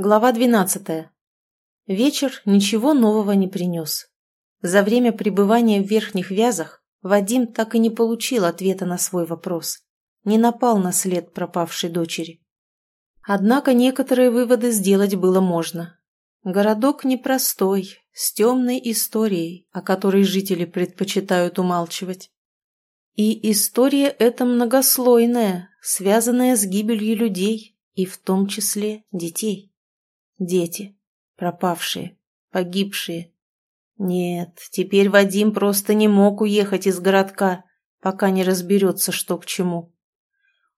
Глава 12. Вечер ничего нового не принес. За время пребывания в верхних вязах Вадим так и не получил ответа на свой вопрос. Не напал на след пропавшей дочери. Однако некоторые выводы сделать было можно. Городок непростой, с темной историей, о которой жители предпочитают умалчивать. И история эта многослойная, связанная с гибелью людей, и в том числе детей. Дети. Пропавшие. Погибшие. Нет, теперь Вадим просто не мог уехать из городка, пока не разберется, что к чему.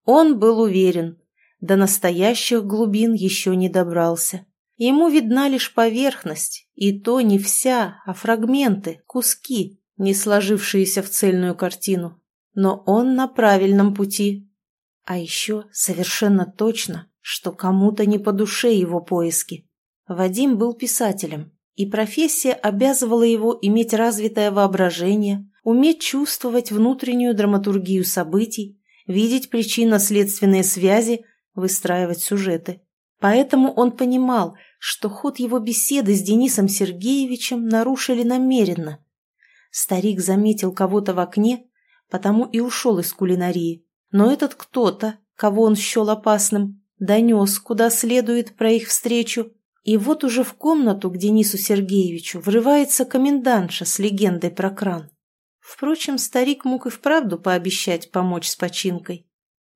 Он был уверен, до настоящих глубин еще не добрался. Ему видна лишь поверхность, и то не вся, а фрагменты, куски, не сложившиеся в цельную картину. Но он на правильном пути. А еще совершенно точно что кому-то не по душе его поиски. Вадим был писателем, и профессия обязывала его иметь развитое воображение, уметь чувствовать внутреннюю драматургию событий, видеть причинно-следственные связи, выстраивать сюжеты. Поэтому он понимал, что ход его беседы с Денисом Сергеевичем нарушили намеренно. Старик заметил кого-то в окне, потому и ушел из кулинарии. Но этот кто-то, кого он счел опасным, донес, куда следует про их встречу, и вот уже в комнату к Денису Сергеевичу врывается комендантша с легендой про кран. Впрочем, старик мог и вправду пообещать помочь с починкой.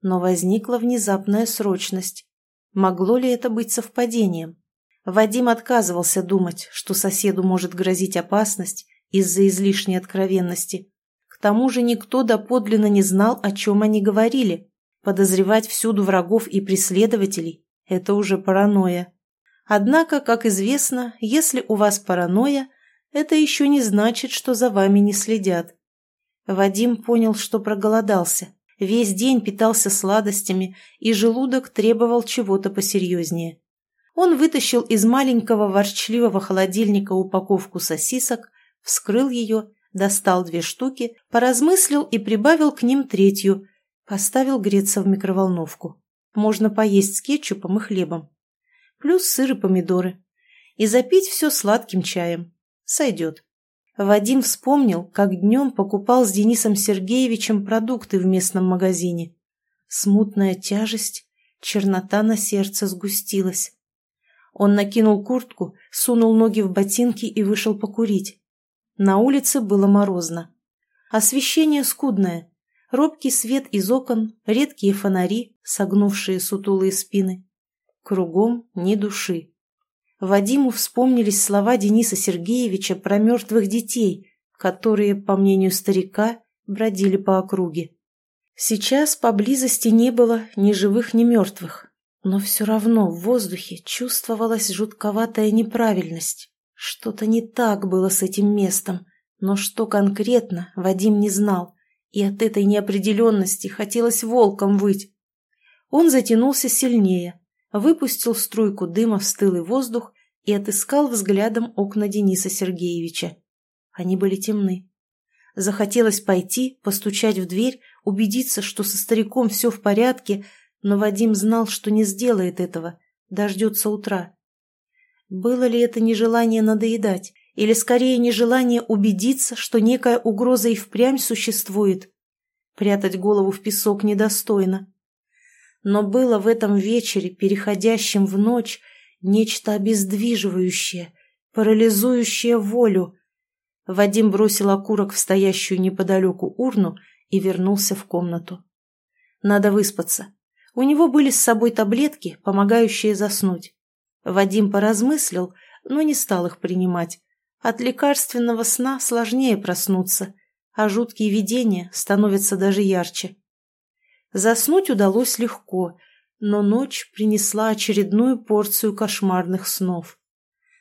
Но возникла внезапная срочность. Могло ли это быть совпадением? Вадим отказывался думать, что соседу может грозить опасность из-за излишней откровенности. К тому же никто доподлинно не знал, о чем они говорили, Подозревать всюду врагов и преследователей – это уже паранойя. Однако, как известно, если у вас паранойя, это еще не значит, что за вами не следят. Вадим понял, что проголодался. Весь день питался сладостями, и желудок требовал чего-то посерьезнее. Он вытащил из маленького ворчливого холодильника упаковку сосисок, вскрыл ее, достал две штуки, поразмыслил и прибавил к ним третью, Поставил греться в микроволновку. Можно поесть с кетчупом и хлебом. Плюс сыр и помидоры. И запить все сладким чаем. Сойдет. Вадим вспомнил, как днем покупал с Денисом Сергеевичем продукты в местном магазине. Смутная тяжесть, чернота на сердце сгустилась. Он накинул куртку, сунул ноги в ботинки и вышел покурить. На улице было морозно. Освещение скудное, робкий свет из окон, редкие фонари, согнувшие сутулые спины. Кругом ни души. Вадиму вспомнились слова Дениса Сергеевича про мертвых детей, которые, по мнению старика, бродили по округе. Сейчас поблизости не было ни живых, ни мертвых, но все равно в воздухе чувствовалась жутковатая неправильность. Что-то не так было с этим местом, но что конкретно, Вадим не знал и от этой неопределенности хотелось волком выть. Он затянулся сильнее, выпустил струйку дыма в стылый воздух и отыскал взглядом окна Дениса Сергеевича. Они были темны. Захотелось пойти, постучать в дверь, убедиться, что со стариком все в порядке, но Вадим знал, что не сделает этого, дождется утра. Было ли это нежелание надоедать? Или скорее нежелание убедиться, что некая угроза и впрямь существует. Прятать голову в песок недостойно. Но было в этом вечере, переходящем в ночь, нечто обездвиживающее, парализующее волю. Вадим бросил окурок в стоящую неподалеку урну и вернулся в комнату. Надо выспаться. У него были с собой таблетки, помогающие заснуть. Вадим поразмыслил, но не стал их принимать. От лекарственного сна сложнее проснуться, а жуткие видения становятся даже ярче. Заснуть удалось легко, но ночь принесла очередную порцию кошмарных снов.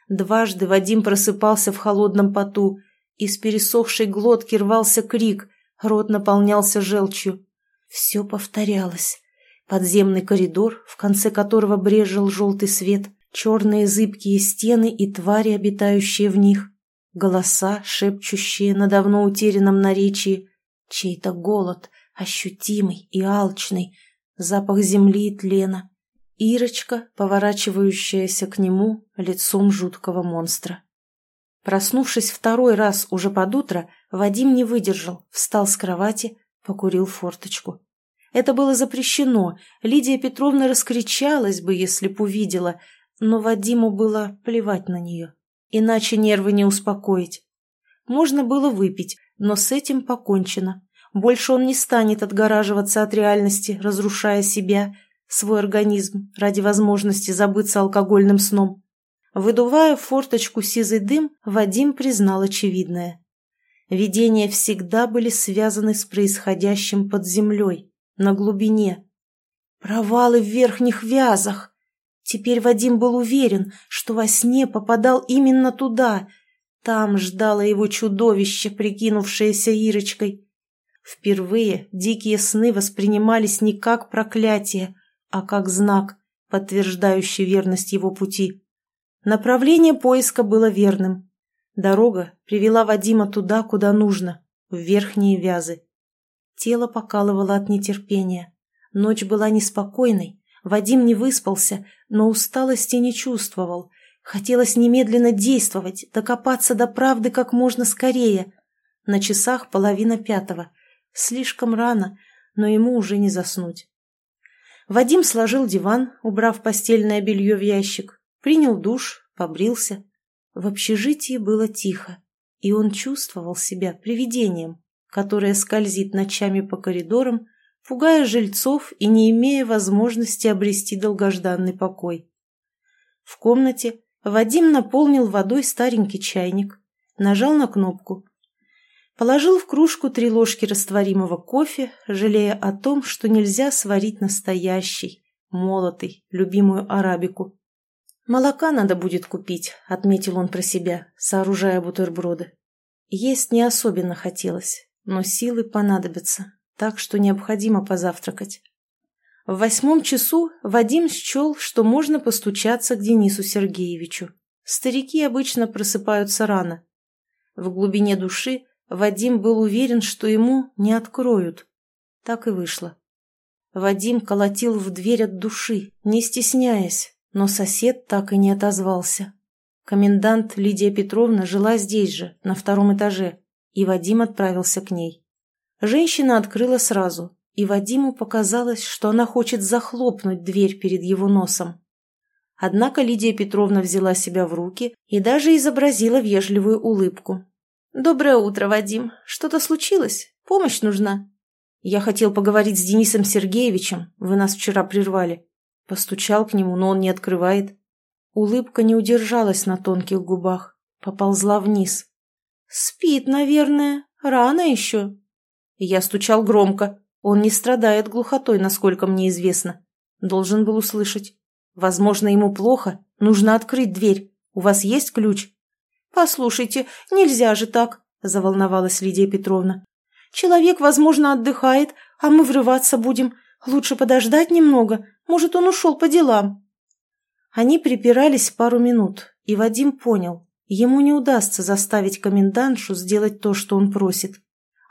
Дважды Вадим просыпался в холодном поту, из пересохшей глотки рвался крик, рот наполнялся желчью. Все повторялось. Подземный коридор, в конце которого брежил желтый свет, черные зыбкие стены и твари, обитающие в них, Голоса, шепчущие на давно утерянном наречии, чей-то голод, ощутимый и алчный, запах земли и тлена, Ирочка, поворачивающаяся к нему лицом жуткого монстра. Проснувшись второй раз уже под утро, Вадим не выдержал, встал с кровати, покурил форточку. Это было запрещено, Лидия Петровна раскричалась бы, если б увидела, но Вадиму было плевать на нее, иначе нервы не успокоить. Можно было выпить, но с этим покончено. Больше он не станет отгораживаться от реальности, разрушая себя, свой организм, ради возможности забыться алкогольным сном. Выдувая форточку сизый дым, Вадим признал очевидное. Видения всегда были связаны с происходящим под землей, на глубине. Провалы в верхних вязах. Теперь Вадим был уверен, что во сне попадал именно туда. Там ждало его чудовище, прикинувшееся Ирочкой. Впервые дикие сны воспринимались не как проклятие, а как знак, подтверждающий верность его пути. Направление поиска было верным. Дорога привела Вадима туда, куда нужно, в верхние вязы. Тело покалывало от нетерпения. Ночь была неспокойной, Вадим не выспался, но усталости не чувствовал. Хотелось немедленно действовать, докопаться до правды как можно скорее. На часах половина пятого. Слишком рано, но ему уже не заснуть. Вадим сложил диван, убрав постельное белье в ящик, принял душ, побрился. В общежитии было тихо, и он чувствовал себя привидением которая скользит ночами по коридорам, пугая жильцов и не имея возможности обрести долгожданный покой. В комнате Вадим наполнил водой старенький чайник, нажал на кнопку. Положил в кружку три ложки растворимого кофе, жалея о том, что нельзя сварить настоящий, молотый, любимую арабику. «Молока надо будет купить», — отметил он про себя, сооружая бутерброды. Есть не особенно хотелось, но силы понадобятся, так что необходимо позавтракать. В восьмом часу Вадим счел, что можно постучаться к Денису Сергеевичу. Старики обычно просыпаются рано. В глубине души Вадим был уверен, что ему не откроют. Так и вышло. Вадим колотил в дверь от души, не стесняясь, но сосед так и не отозвался. Комендант Лидия Петровна жила здесь же, на втором этаже, и Вадим отправился к ней. Женщина открыла сразу, и Вадиму показалось, что она хочет захлопнуть дверь перед его носом. Однако Лидия Петровна взяла себя в руки и даже изобразила вежливую улыбку. «Доброе утро, Вадим. Что-то случилось? Помощь нужна?» «Я хотел поговорить с Денисом Сергеевичем. Вы нас вчера прервали». Постучал к нему, но он не открывает. Улыбка не удержалась на тонких губах, поползла вниз. «Спит, наверное. Рано еще». Я стучал громко. Он не страдает глухотой, насколько мне известно. Должен был услышать. Возможно, ему плохо. Нужно открыть дверь. У вас есть ключ? «Послушайте, нельзя же так», – заволновалась Лидия Петровна. «Человек, возможно, отдыхает, а мы врываться будем. Лучше подождать немного. Может, он ушел по делам». Они припирались пару минут, и Вадим понял, Ему не удастся заставить комендантшу сделать то, что он просит.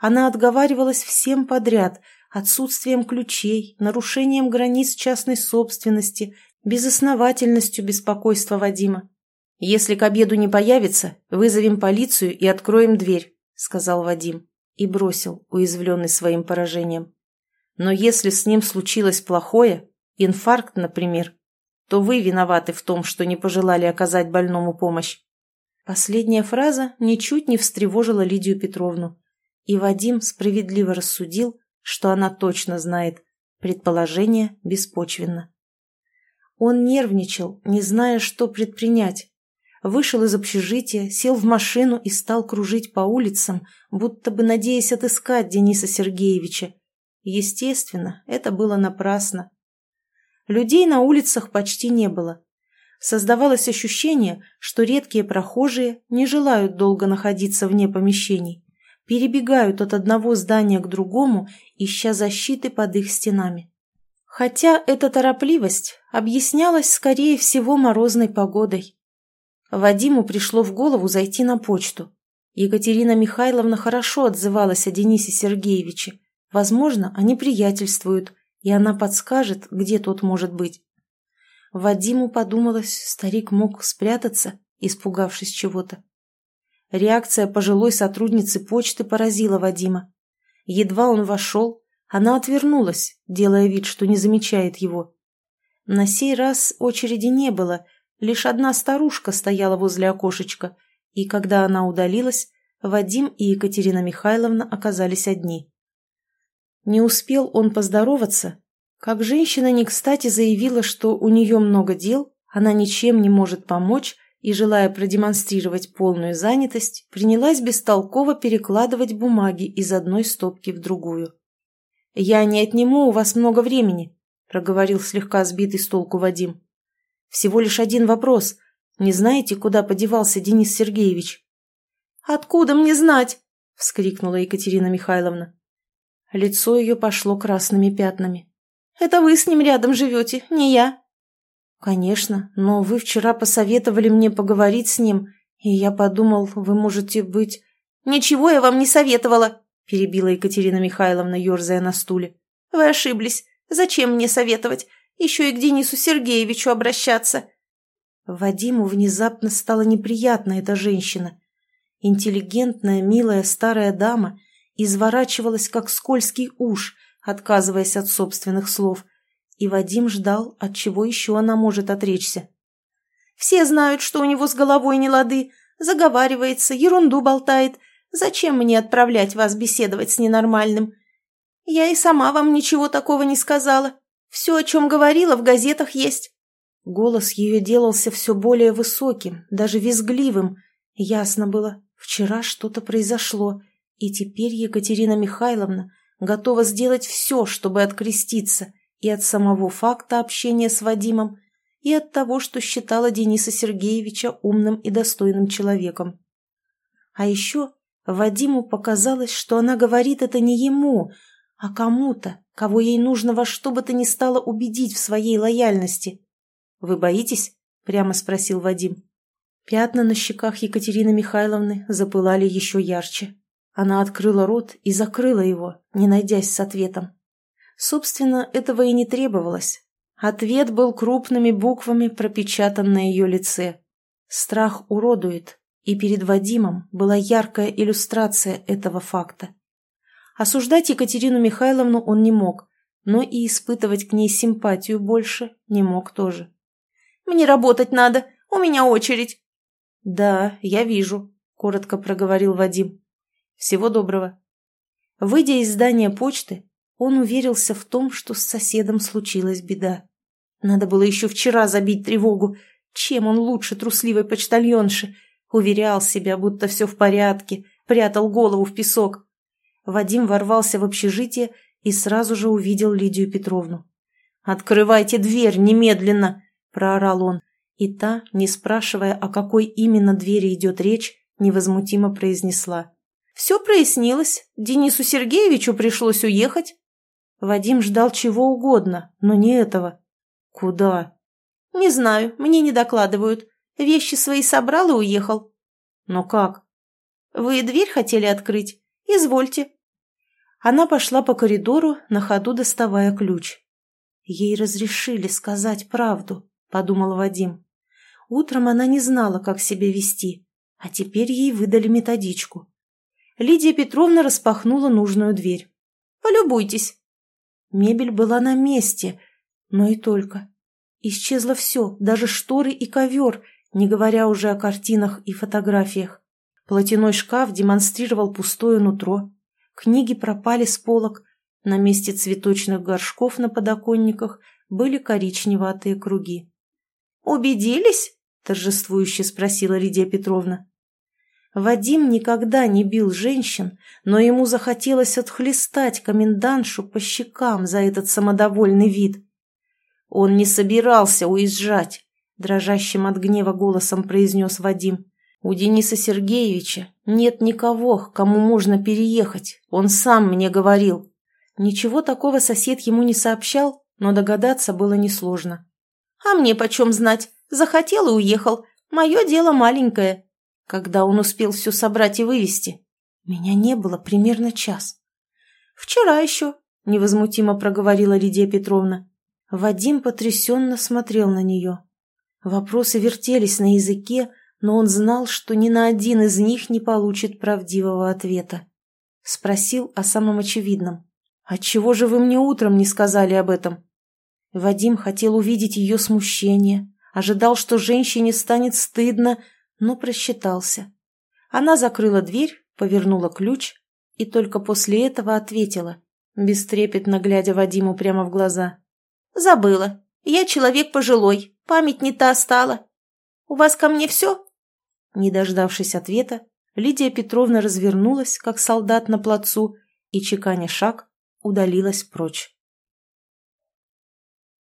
Она отговаривалась всем подряд, отсутствием ключей, нарушением границ частной собственности, безосновательностью беспокойства Вадима. «Если к обеду не появится, вызовем полицию и откроем дверь», — сказал Вадим и бросил, уязвленный своим поражением. «Но если с ним случилось плохое, инфаркт, например, то вы виноваты в том, что не пожелали оказать больному помощь. Последняя фраза ничуть не встревожила Лидию Петровну, и Вадим справедливо рассудил, что она точно знает, предположение беспочвенно. Он нервничал, не зная, что предпринять. Вышел из общежития, сел в машину и стал кружить по улицам, будто бы надеясь отыскать Дениса Сергеевича. Естественно, это было напрасно. Людей на улицах почти не было. Создавалось ощущение, что редкие прохожие не желают долго находиться вне помещений, перебегают от одного здания к другому, ища защиты под их стенами. Хотя эта торопливость объяснялась, скорее всего, морозной погодой. Вадиму пришло в голову зайти на почту. Екатерина Михайловна хорошо отзывалась о Денисе Сергеевиче. Возможно, они приятельствуют, и она подскажет, где тот может быть. Вадиму подумалось, старик мог спрятаться, испугавшись чего-то. Реакция пожилой сотрудницы почты поразила Вадима. Едва он вошел, она отвернулась, делая вид, что не замечает его. На сей раз очереди не было, лишь одна старушка стояла возле окошечка, и когда она удалилась, Вадим и Екатерина Михайловна оказались одни. Не успел он поздороваться, как женщина не кстати заявила, что у нее много дел, она ничем не может помочь, и, желая продемонстрировать полную занятость, принялась бестолково перекладывать бумаги из одной стопки в другую. «Я не отниму у вас много времени», — проговорил слегка сбитый с толку Вадим. «Всего лишь один вопрос. Не знаете, куда подевался Денис Сергеевич?» «Откуда мне знать?» — вскрикнула Екатерина Михайловна. Лицо ее пошло красными пятнами. «Это вы с ним рядом живете, не я». «Конечно, но вы вчера посоветовали мне поговорить с ним, и я подумал, вы можете быть...» «Ничего я вам не советовала», — перебила Екатерина Михайловна, ерзая на стуле. «Вы ошиблись. Зачем мне советовать? Еще и к Денису Сергеевичу обращаться». Вадиму внезапно стала неприятна эта женщина. Интеллигентная, милая старая дама — изворачивалась, как скользкий уж, отказываясь от собственных слов, и Вадим ждал, от чего еще она может отречься. «Все знают, что у него с головой не лады, заговаривается, ерунду болтает. Зачем мне отправлять вас беседовать с ненормальным? Я и сама вам ничего такого не сказала. Все, о чем говорила, в газетах есть». Голос ее делался все более высоким, даже визгливым. Ясно было, вчера что-то произошло, и теперь Екатерина Михайловна готова сделать все, чтобы откреститься и от самого факта общения с Вадимом, и от того, что считала Дениса Сергеевича умным и достойным человеком. А еще Вадиму показалось, что она говорит это не ему, а кому-то, кого ей нужно во что бы то ни стало убедить в своей лояльности. «Вы боитесь?» – прямо спросил Вадим. Пятна на щеках Екатерины Михайловны запылали еще ярче. Она открыла рот и закрыла его, не найдясь с ответом. Собственно, этого и не требовалось. Ответ был крупными буквами пропечатан на ее лице. Страх уродует, и перед Вадимом была яркая иллюстрация этого факта. Осуждать Екатерину Михайловну он не мог, но и испытывать к ней симпатию больше не мог тоже. «Мне работать надо, у меня очередь». «Да, я вижу», — коротко проговорил Вадим. Всего доброго. Выйдя из здания почты, он уверился в том, что с соседом случилась беда. Надо было еще вчера забить тревогу. Чем он лучше трусливой почтальонши? Уверял себя, будто все в порядке, прятал голову в песок. Вадим ворвался в общежитие и сразу же увидел Лидию Петровну. «Открывайте дверь немедленно!» – проорал он. И та, не спрашивая, о какой именно двери идет речь, невозмутимо произнесла. Все прояснилось. Денису Сергеевичу пришлось уехать. Вадим ждал чего угодно, но не этого. Куда? Не знаю, мне не докладывают. Вещи свои собрал и уехал. Но как? Вы дверь хотели открыть? Извольте. Она пошла по коридору, на ходу доставая ключ. Ей разрешили сказать правду, подумал Вадим. Утром она не знала, как себя вести, а теперь ей выдали методичку. Лидия Петровна распахнула нужную дверь. «Полюбуйтесь». Мебель была на месте, но и только. Исчезло все, даже шторы и ковер, не говоря уже о картинах и фотографиях. Платяной шкаф демонстрировал пустое нутро. Книги пропали с полок. На месте цветочных горшков на подоконниках были коричневатые круги. «Убедились?» – торжествующе спросила Лидия Петровна. Вадим никогда не бил женщин, но ему захотелось отхлестать комендантшу по щекам за этот самодовольный вид. Он не собирался уезжать, дрожащим от гнева голосом произнес Вадим. У Дениса Сергеевича нет никого, к кому можно переехать, он сам мне говорил. Ничего такого сосед ему не сообщал, но догадаться было несложно. «А мне почем знать? Захотел и уехал. Мое дело маленькое», когда он успел все собрать и вывести? Меня не было примерно час. «Вчера еще», — невозмутимо проговорила Лидия Петровна. Вадим потрясенно смотрел на нее. Вопросы вертелись на языке, но он знал, что ни на один из них не получит правдивого ответа. Спросил о самом очевидном. «Отчего же вы мне утром не сказали об этом?» Вадим хотел увидеть ее смущение, ожидал, что женщине станет стыдно, но просчитался. Она закрыла дверь, повернула ключ и только после этого ответила, бестрепетно глядя Вадиму прямо в глаза. «Забыла. Я человек пожилой, память не та стала. У вас ко мне все?» Не дождавшись ответа, Лидия Петровна развернулась, как солдат на плацу, и, чеканя шаг, удалилась прочь.